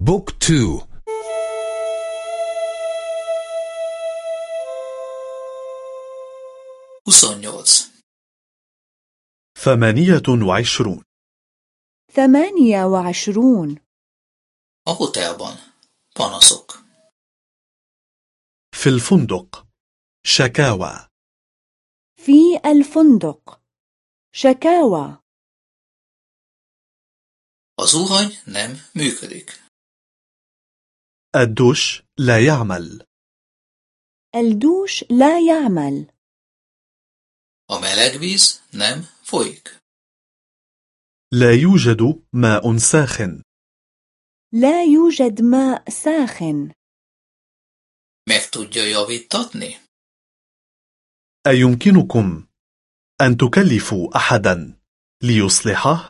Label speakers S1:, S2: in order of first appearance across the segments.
S1: بوك تو.
S2: ثمانية وعشرون.
S3: ثمانية وعشرون.
S4: hotelban. Panaszok.
S2: في الفندق. شكاوى.
S3: في الفندق. شكاوى.
S4: Zuhany nem működik.
S2: الدوش لا يعمل
S3: الدوش لا يعمل
S4: A nem folyik.
S2: لا يوجد ماء ساخن
S3: لا يوجد ماء ساخن
S4: Meg tudja javítatni?
S2: أيمكنكم أن تكلفوا أحدا ليصلحه؟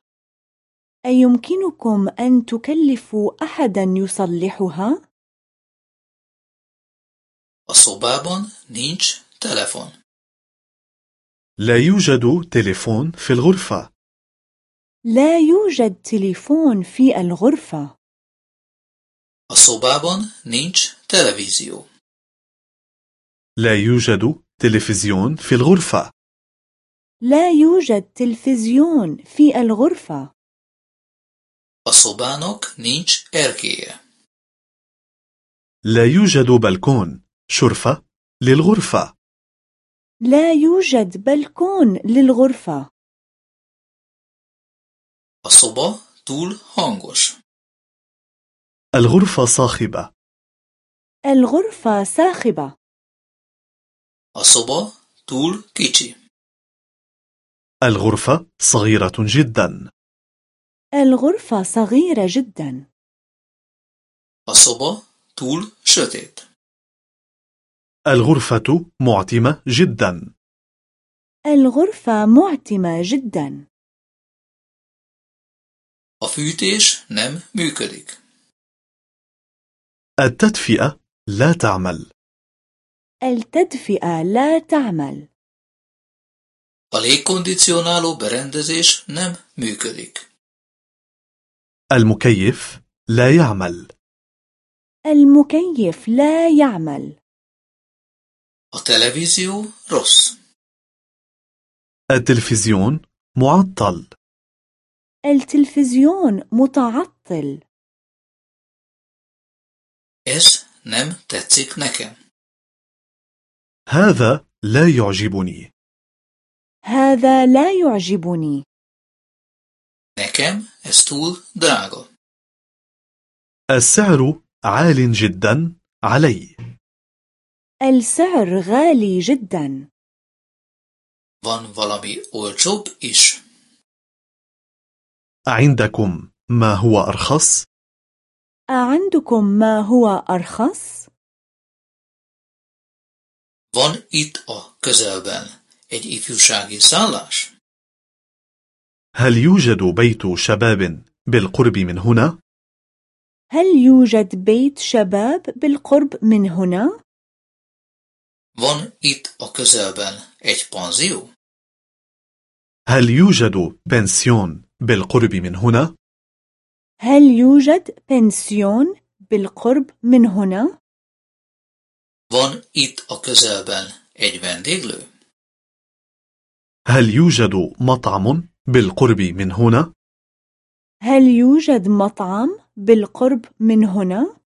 S3: أيمكنكم أن تكلفوا أحدا يصلحها؟
S4: A szobában nincs telefon.
S2: لا يوجد تليفون في الغرفة
S3: لا يوجد تليفون في الغرفة.
S4: A szobában nincs televízió.
S2: لا يوجد تلفزيون في الغرفة
S3: لا يوجد تلفزيون في الغرفة.
S4: A szobának nincs erkélye.
S2: لا يوجد بلكون شرفة للغرفة
S3: لا يوجد بلكون للغرفة.
S4: Szoba túl hangos.
S2: الغرفة صاخبة
S3: الغرفة صاخبة.
S4: A szoba túl kicsi.
S2: الغرفة صغيرة جدا
S3: الغرفة صغيرة جدا.
S4: A szoba túl sötét.
S2: الغرفة معتمة جدا
S3: الغرفة معتمة جدا.
S4: A fűtés nem működik.
S2: التدفئة لا تعمل
S3: التدفئة لا تعمل.
S4: A légkondicionáló berendezés nem működik.
S2: المكيف لا يعمل
S3: المكيف لا يعمل.
S4: Televízió rossz.
S2: التلفزيون معطل
S3: التلفزيون متعطل.
S4: Ez nem tetszik nekem.
S2: هذا لا يعجبني
S3: هذا لا يعجبني.
S4: Ez túl drága.
S2: السعر عال جدا علي
S3: السعر غالي جدا.
S4: Van valami olcsóbb is.
S2: عندكم ما هو أرخص؟
S3: أعندكم ما هو أرخص؟
S4: Van itt a közelben egy ifjúsági szállás?
S2: هل يوجد بيت شباب بالقرب من هنا؟
S3: هل يوجد بيت شباب بالقرب من هنا؟
S4: Van itt a közelben egy panzió?
S2: هل يوجد بنسيون بالقرب من هنا؟
S3: هل يوجد بنسيون بالقرب من هنا؟
S4: Van itt a közelben egy vendéglő?
S2: هل يوجد مطعم بالقرب من هنا؟
S3: هل يوجد مطعم بالقرب من هنا؟